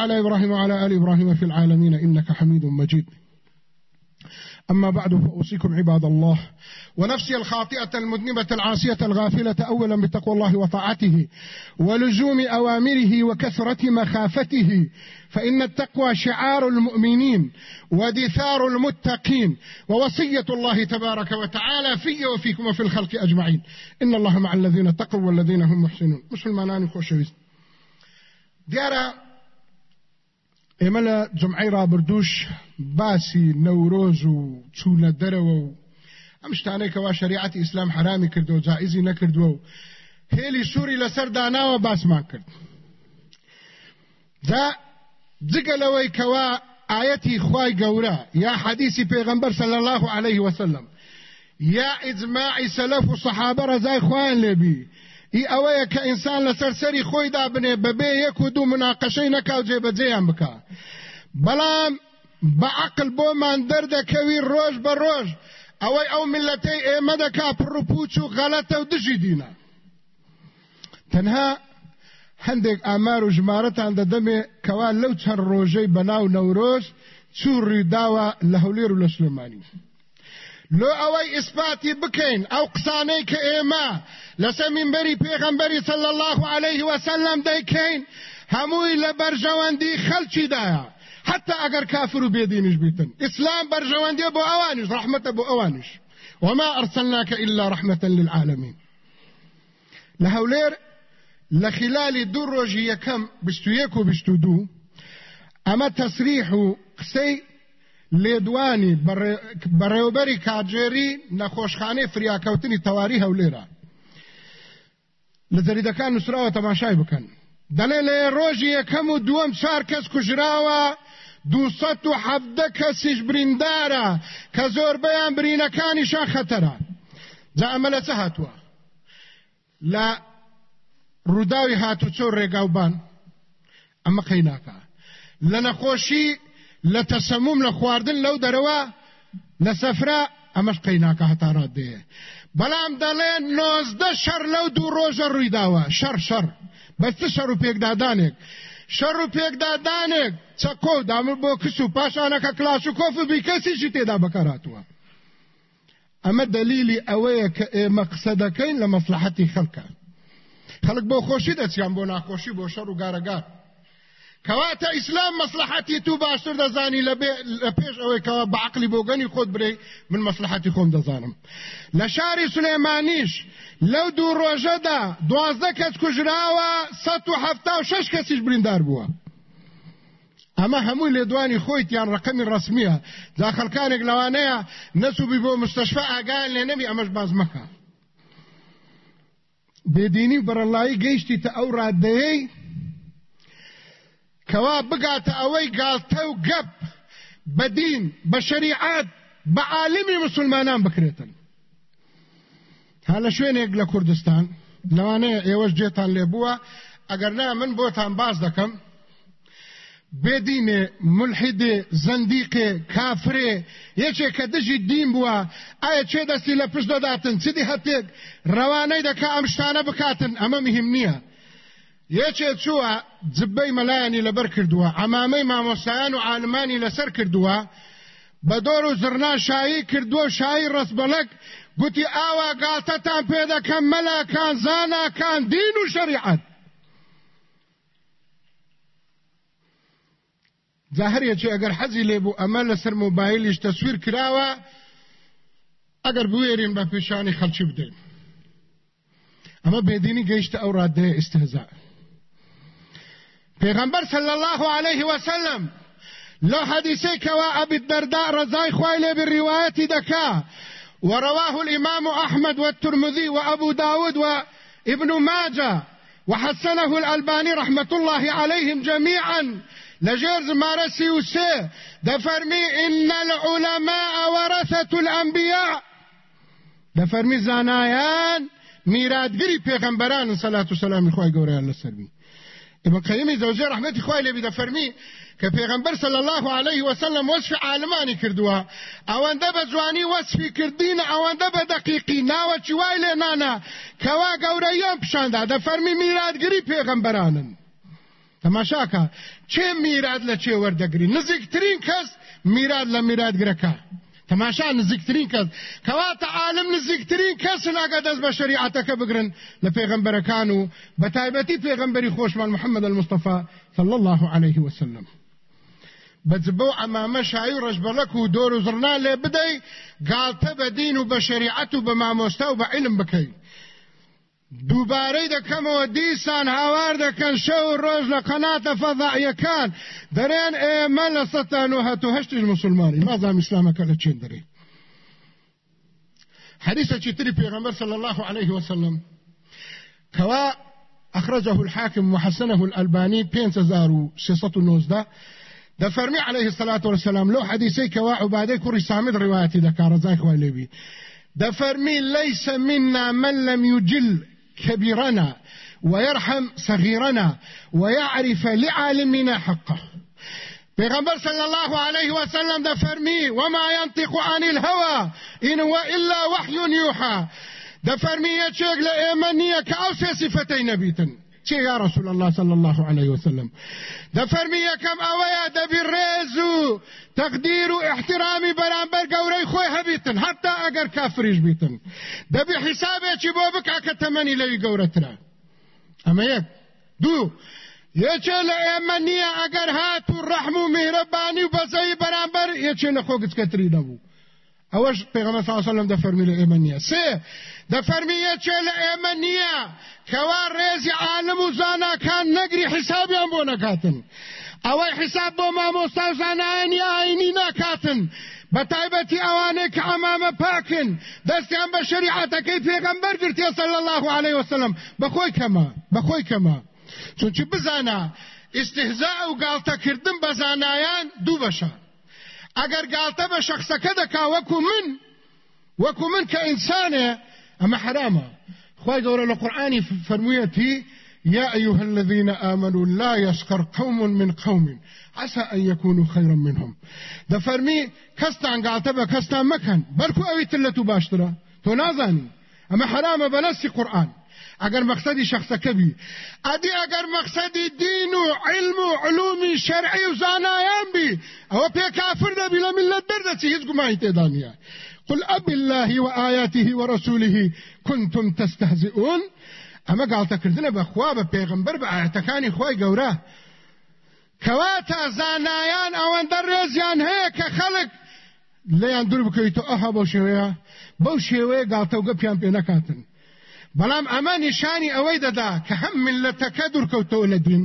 على إبراهيم وعلى آل إبراهيم في العالمين إنك حميد مجيد. أما بعد فأوصيكم عباد الله. ونفسي الخاطئة المذنبة العاصية الغافلة أولا بتقوى الله وطاعته ولزوم أوامره وكثرة مخافته فإن التقوى شعار المؤمنين ودثار المتقين ووصية الله تبارك وتعالى في وفيكم وفي الخلق أجمعين. إن الله مع الذين اتقوا والذين هم محسنون. مسلمانان خوشويست دیارە ئێمە لە جمعی رابرردوش باسی نەورۆز و چوونە دەرەوە و ئەم شتانەی کەوا شریعەتی ئیسلام حرامی کردو جائزی نەکردووە و هێلی سووری لەسەر داناوە باسمان کرد. دا جگە لەوەی کەوا ئاەتی گەورە یا حەدیسی پێغەمبەر صلی الله عليه وسلم. یا ئیجماعی سەلەف و سەحابە ڕزای خوایان لێبی ئی ئەوەیە کە ئینسان لەسەر سەری خۆیدا بنێ بەبێ یەک و دوو مناقەشەی نەکاو جێبەجێیان بکە بەڵام بەعقل بۆمان دەردەکەوی ڕۆژ بە ڕۆژ ئەوەی ئەو ملەتەی ئێمە دەکا پڕوپوچ و غەڵەتە و دژی دینە. تەنها هەندێک ئامار و ژمارەتان دەدەمێ کەوا لەو چەند ڕۆژەی بەناو نەورۆژ چوڕی داوە لە هەولێر و لە سلێمانی. ئەوەی ئیسپاتی بکەین ئەو قسانەی کە ئێمە لەسە منبەری پێغەمبەری صلی الله عليه وسلم دەیکەین هەمووی لە بەرژەوەندی خەلچیدایە حتى ئەگەر کافر و بێدینش بیتن. ئیسلام بەرژەوەندیە بۆ ئەوانش ڕەحمەتە بۆ ئەوانش وما أرسلناك إلا رحمة للعالمين لهولير لخلال دو ڕۆژی یەکەم بستو یەک و بستو دوو ئەمە تەسریح و قسەی لێدوانی بەڕێوبەری کارجێری نەخۆشخانەی فریاکەوتنی تەواری هەولێرە لە جەریدەکان نووسراوە تەماشای بکەن. دەڵێ لە ڕۆژی یەکەم و دووەم چار کەس کوژراوە دووسەد و حەفدە کەسیش بریندارە کە زۆربەیان برینەکانیشان خەتەرە. جا ئەمە لە چه هاتووە؟ لە ڕووداوی هاتوچۆ ڕێگاوبان. ئەمە قەیناکە. لە نەخۆشی لە تەسەموم لە خواردن لەو دەرەوە لە سەفرا ئەمەش قەیناکە هەتاڕات دێ. بەڵام دەڵێن نۆزدە شەر لەو دوو ڕۆژە ڕوویداوە. شەر شەر بەستە شەڕ و پێکدادانێک شەڕ و پێکدادانێک چەکۆ دامر بۆ کس و پاشانەکە کلاس و کۆف بیکەسیشی تێدا بەکاراتوە ئەمە دلیلی ئەوەیە کە ئێمە قسە دەکەین لە مەسلحەتی خەڵکە. خەڵک بۆ خۆشی دەچیان بۆ ناخۆشی بۆ شەڕ و گارەگار. کەواتە ئیسلام مەسلحەتی تو باشتر دەزانی لە پێش ئەوەی کەوا بەعقلی بۆگەنی خۆت برێ من مەسلحەتی خۆم دەزانم. لە شاری سلێمانیش لەو دوو ڕۆژەدا دوازدە کەس کوژراوە سەد و هەفتا و شەش کەسیش بریندار بووە. ئەمە هەمووی لێدوانی خۆیتیان ڕقەمی ڕسمیە. جا خەڵکانێک لەوانەیە نەسوبی بۆ مستەشفە ئاگایان لێ نەبی ئەمەش باز مەکە. بێدینی بەرەڵایی گەیشتی تە ئەو ڕادەیەی کەوا بگاتە ئەوەی گالتە و گەپ بەدین بە شەریعات بە عالمی مسلمانان بکرێتن. ها لە شوێنێک لە کوردستان لەوانەیە ئێوەش جێتان لێبووە ئەگەر نا من بۆتان باز دەکەم. بێدینێ ملحدێ زەندیقێ کافرێ یەکێک کە دژی دین بووە ئایا چێ دەستی لە پشت دەداتن؟ چدی هەتێک ڕەوانەی دەکا ئەم شتانە بکاتن ئەمە مهم نییە. یەکێ چووە جبەی مەلایانی لەبەر کردووە ئەمامەی مامۆسایان و عالمانی لەسەر کردووە بە دۆر و زرنا شایی کردووە شایی ڕسبەلک گوتی ئاوا گاتەتان پێ دەکەم مەلاکان زاناکان دین و شریعەت جاهرێکی ئەگەر حەزی لێبوو ئەمە لەسەر مۆبایلیش تەسویر کراوە ئەگەر بوێرین بە پیشانی خەلکی بدەین. ئەمە بێدینی گەیشتە ئەو ڕادەیە ئستهزا پێغەمبەر صلی الله عليه وسلم لو حديثي كوا أبي الدرداء رزاي خويلة بالرواية دكا ورواه الإمام أحمد والترمذي وأبو داود وابن ماجه وحسنه الألباني رحمة الله عليهم جميعا لجرز مارسي وسي دفرمي إن العلماء ورثة الأنبياء دفرمي زانايان ميراد قري پیغمبران صلاة والسلام إخوائي قوريان لسرمي ابن قيمي زوجي رحمة إخوائي لبي دفرمي کە پێغمبەر صلی الله عليه وسلم وصف عالمانی کردووە ئەوەندە بە جوانی وەصفی کردینە ئەوەندە بە دقیقی. ناوەچی وای لێ نانە کەوا گەورەیان پیشاندا دەفەرمی میراتگری پێغمبەرانن تەماشاکە چێ میرات لە چێ وەردەگری نزیکترین کەس میرات لە میراتگرەکە تەماشا نزیکترین کەس. کەواتە عالم نزیکترین کەسن ئەگە دەست بە شریعەتەکە بگرن لە پێغمبەرەکان و بە تایبەتی پێغمبەری محمد المصطفى صلى الله عليه وسلم. بەجبە و ئەمامە شایی و ڕژبەڵک و دۆر و زڕنا لێ بدەی گالتە بە دین و بە شریعەت و بە مامۆستا علم بکەیت دووبارەی دەکەمەوە دیسان هاوار دەکەن شەو ڕۆژ لە قەناتە فەضاعیەکان دەرێن ئێمە لە سەتان و هەتو هەشتیش مسلمانی. مازام ئیسلامەکە لە چێن دەرێ. حديث تري پیغمبر صلى الله عليه وسلم. كوا أخرجه الحاكم وحسنه الألباني بين تزارو سيصة نوزده ده فرمي عليه الصلاة والسلام لو حديثي كوا عبادي كوري سامد رواياتي ده كارزاي خوالي ده فرمي ليس منا من لم يجل كبيرنا ويرحم صغيرنا ويعرف لعالمنا حقه. پیغمبر صلى الله عليه وسلم ده فرمي وما ينطق عن الهوى إن هو إلا وحي يوحى ده فرمي يتشيق لإيمانية كأوسي صفتين نبيتن چه يا رسول الله صلى الله عليه وسلم ده فرمي كم اويا ده بالريزو تقدير احترامي برانبر قوري خوي هبيتن حتى اگر كافريش بيتن ده بحسابه چي بوبك اكا تمني لوي قورتنا اما يك دو. یەکێ لە ئێمە نییە ئەگەر هات و ڕەحم و میهرەبانی و بەزەی بەرامبەر یەکێ لە اوش پیغمبر صلی الله علیه و سلم ده فرمیله ایمنیه سه ده فرمیه چه ایمنیه کوا ریزی عالم و زانا کان نگری حسابی هم بو نکاتن اوی حساب بو ماموستا زانا اینی آینی نکاتن بتایبەتی ئەوانەی کە ئەمامە پاکن. دەستیان بە شریعەتەکەی پێغەمبەر گرتێ سەل الله عليه وسلم. بەخۆی کەمە بەخۆی کەمە. چونچی بزانە ئستهزا و گاڵتەکردن بە زانایان دوو بەشە. ئەگەر گاڵتە بە شخصەکە دەکا وەکو من وەکو من ئەمە حرامە. خی گەورە لە قورآانی فەرموویەتی يا أيها الذين آمنوا لا يسخر قوم من قوم. عسى أن يكونوا خيرا منهم. ده فرمي كستان قالتبا كستان مكان بلكو أوي تلتو باشترا تو نازاني أما حرام بنسي قرآن اگر مقصدی شخصەکە بی ئەدی ئەگەر مقصدی دین و علم و علومی شەرعی و زانایان بی ئەوە پێ کافر دەبی لە ملت دەردەچی هیچ گومانی تێدا نیە قل أب الله وآياته ورسوله كنتم تستهزئون. أما قال تكردنا بخوا ببيغمبر بآياتكاني خواي قوراه كواتا زانايان أوان درزيان هيك خلق ليان دور بكيتو أها بو شوية بو شوية قال توقف يان بينكاتن بەڵام ئەمە نیشانی ئەوەی دەدا کە هەم ملەتەکە دوورکەوتەوە لە دین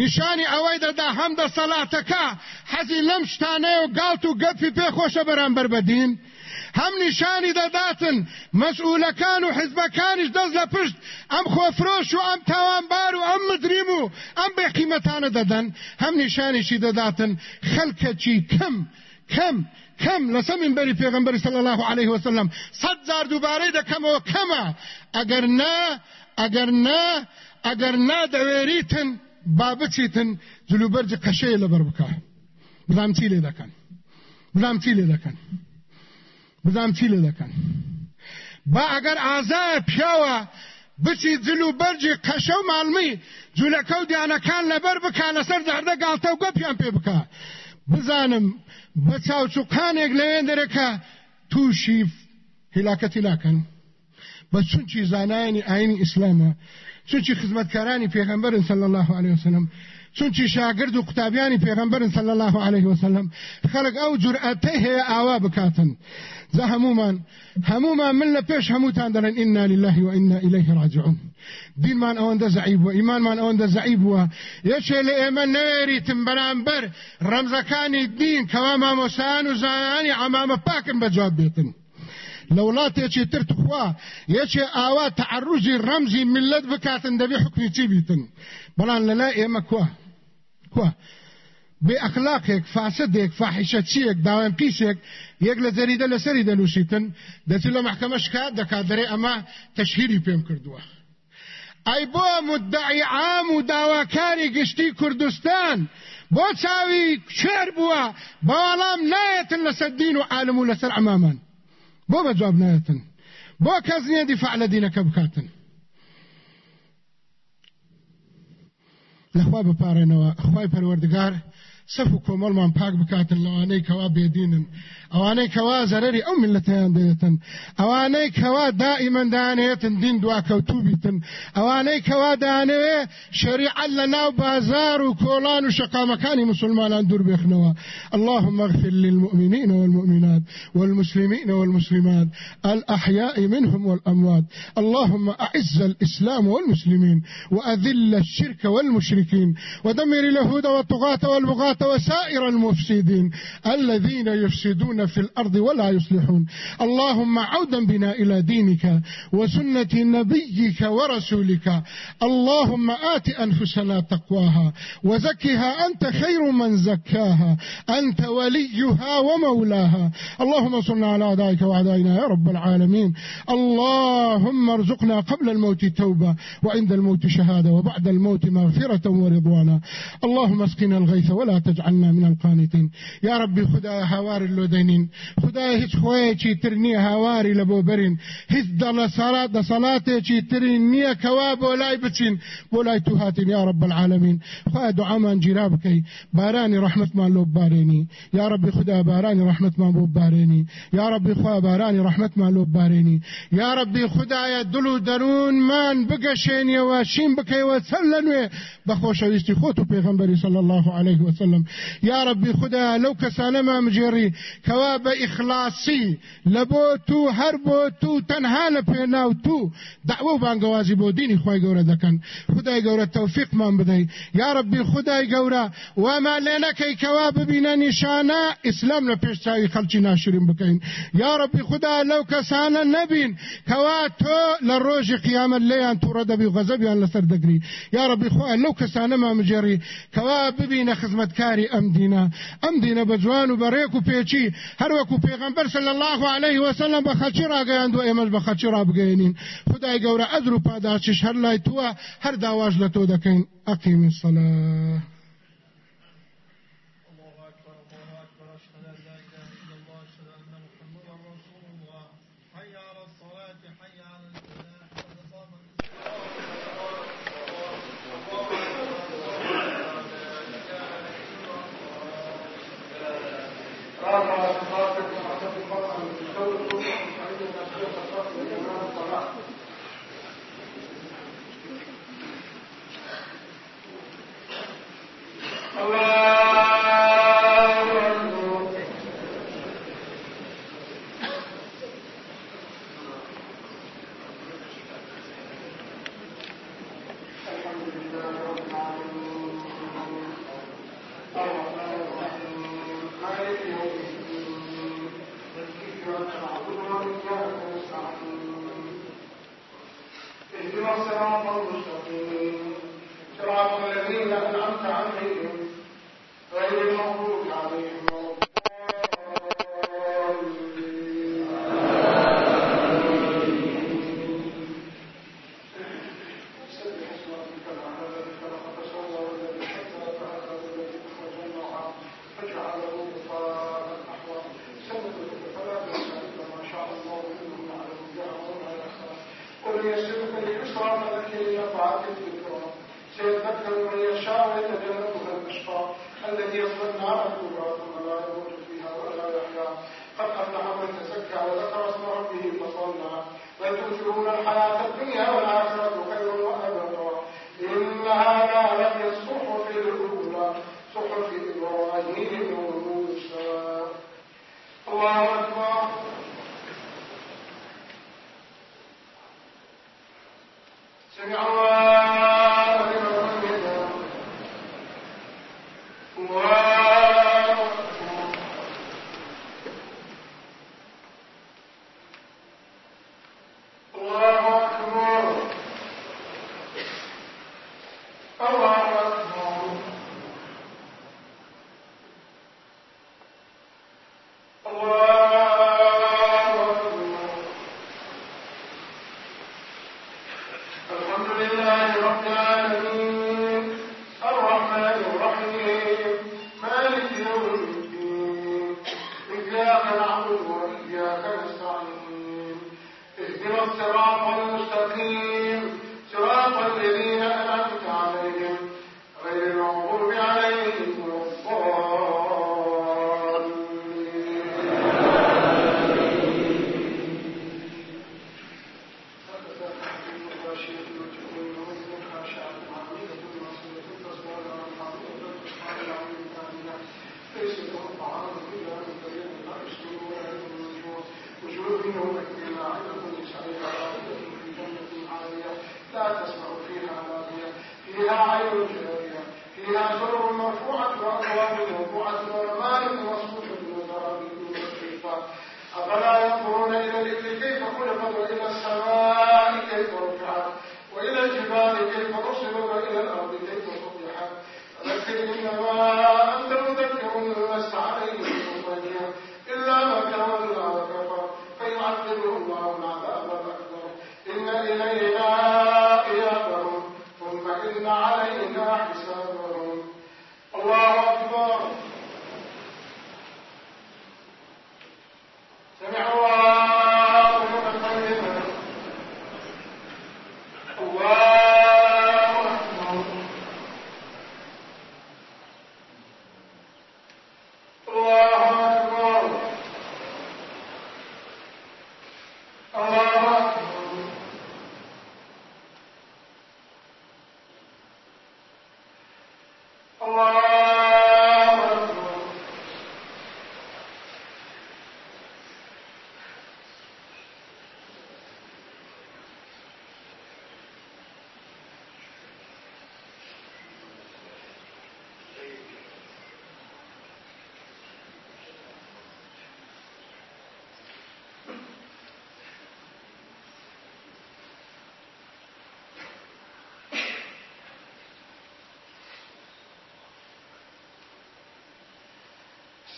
نیشانی ئەوەی دەدا هەم دەسەڵاتەکە حەزی لەم شتانەیە و گاڵت و گەپی پێخۆشە بەرامبەر بەدین هەم نیشانی دەداتن مەسئولەکان و حزبەکانیش دەست لە پشت ئەم خۆفرۆش و ئەم تاوانبار و ئەم مدریم و ئەم بێقیمەتانە دەدەن هەم نیشانیشی دەداتن خەلکەچی کەم کەم کەم لەسە منبەری پێغمبەری صلی الله عليه وسلم. صد زار دووبارەی دەکەمەوە کەمە ئەگەر نا ئەگەر نا ئەگەر نادەوێریتن با بچیتن جلوبەرج قەشەیە لەبەر بکە بزام چی لێ دەکەن بزام چی لێ دەکەن بزام چی لێ دەکەن با ئەگەر ئازایە پیاوە بچی جلو بەرجی قەشە و ماڵمی جوولەکە و دیانەکان لەبەر بکە لەسەر دەردە گاڵتە و گەپیان پێ بکە بزانم بە چاوچوقانێک لەوێن دەرەکە تووشی هلاکەتی لاکەن. بە چونچی زانایانی ئاینی ئیسلامە چونچی خزمەتکارانی پێغەمبەرن صلی الله عليه وسلم چونچی شاگرد و قوتابیانی پێغەمبەرن صلی الله عليه وسلم. خەڵک ئەو جورئەتەی هەیە ئاوا بکاتن. زە هەمومان هەمومان من لە پێش هەمووتان دەڵێن ئنا لله و ئنا إليه راجعون. دینمان ئەوەندە زعیب وە ئیمانمان ئەوەندە زعیب وە یەکێ لە ئێمە نێریتم بەرامبەر ڕەمزەکانی دین کەوا مامۆسان و زانانی عمامە پاکن بەجواب بێتن لە وڵاتێکی تر تخوا یەکێ ئاوا تعرژی ڕەمزی ملت بکاتن دەبێ حکمی چی بیتن؟ بەڵام لەلای ئێمە کووە کووە بێ ئەخلاقێک فاسدێک فاحیشە چیەک داوام پیسێک یەک لە جەریدە لەسەری دەنووسیتن دەچێت لە محکەمە شکات دەکات دەرێ ئەمە تەشهیری پێم کردووە ئەی بۆ مدعی عام و داواکاری گشتی کوردستان بۆ چاوی شێر بووە بەوەڵام نایەتن لەسەر دین و عالم و لەسەر بۆ بە جواب نایەتن بۆ کەس نییە دیفاع لە دینەکە بکاتن. لەخوا بپارێنەوە خی پەروەردگار سەف و کۆمەڵمان پاک بکاتن لەوانەی ئەوانەی کەوا زەرری ئەو ملەتیان دێتن ئەوانەی کەوا دائیمەن دانێتن دین دواکەوتوو بیتن ئەوانەی کەوا دانەوێ شریعەت لە ناو بازار و کۆڵان و شەقامەکانی مسلمانان دوور اللهم اغفر للمؤمنين والمؤمنات والمسلمين والمسلمات الأحياء منهم والأموات. اللهم أعز الإسلام والمسلمين وأذل الشرك والمشركين. ودمر اليهود والطغاة والبغاة وسائر المفسدين. الذين يفسدون في الأرض ولا يصلحون. اللهم عودا بنا إلى دينك وسنة نبيك ورسولك. اللهم آت أنفسنا تقواها وزكها أنت خير من زكاها. أنت وليها ومولاها. اللهم صلنا على أعدائك وأعدائنا يا رب العالمين. اللهم ارزقنا قبل الموت توبة وعند الموت شهادة وبعد الموت مغفرة ورضوانا. اللهم اسقنا الغيث ولا تجعلنا من القانتين يا ربي خدا هوار اللودينين خدا هیچ خویچی تر نیه هاواری لبو برین. هیچ دل صلات د صلاتێکی تری نییە کەوا بۆ لای بچین. بۆ لای تو یا رب العالمین. خوا دعامان گیرا بکەی بارانی رحمتمان لۆ بارێنی یا ربی خدا بارانی رحمتمان بۆ بارێنی یا ربی خوا بارانی رحمتمان لۆ بارێنی یا ربی خدایە دڵ و دەروونمان بگەشێنیەوە شین بکەیەوە چەند لە نوێ بەخۆشەویستی خۆت و پێغمبەری صلی الله عليه وسلم یا ربی خدا لەو کەسانەما مجێڕی کەوا بە ئیخلاسی لە بۆ تو هەر بۆ تو تەنها لە پێناو تو. دعوە و بانگەوازی بۆ دینی خۆی گەورە دەکەن خدای گەورە تەوفیقمان بدەی یا ربی خدای گەورە وما لێ نەکەی کەوا ببینە نیشانە ئیسلام لە پێشچاوی خەڵکی ناشرین بکەین یا ربی خدا لەو کەسانە نەبین کەوا تۆ لە ڕۆژی قیامەت لێیان تووڕە دەبی غەزەبیان لەسەر دەگری یا ربی خوا لەو کەسانە مامجێڕی کەوا ببینە خزمەتکاری ئەم دینە ئەم دینە بە جوان و بەڕێک و پێچی هەروەکو پێغمبەر صلی الله عليه وسلم بە خەچی ڕاگەیان دو ئێمەش بە خەچی ڕابگەێنین خدای گەورە ئەزر و پاداشش هەر لای تووە هەر داواش لە تۆ دەکەین ئەقیم Amen.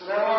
الصلاة السلام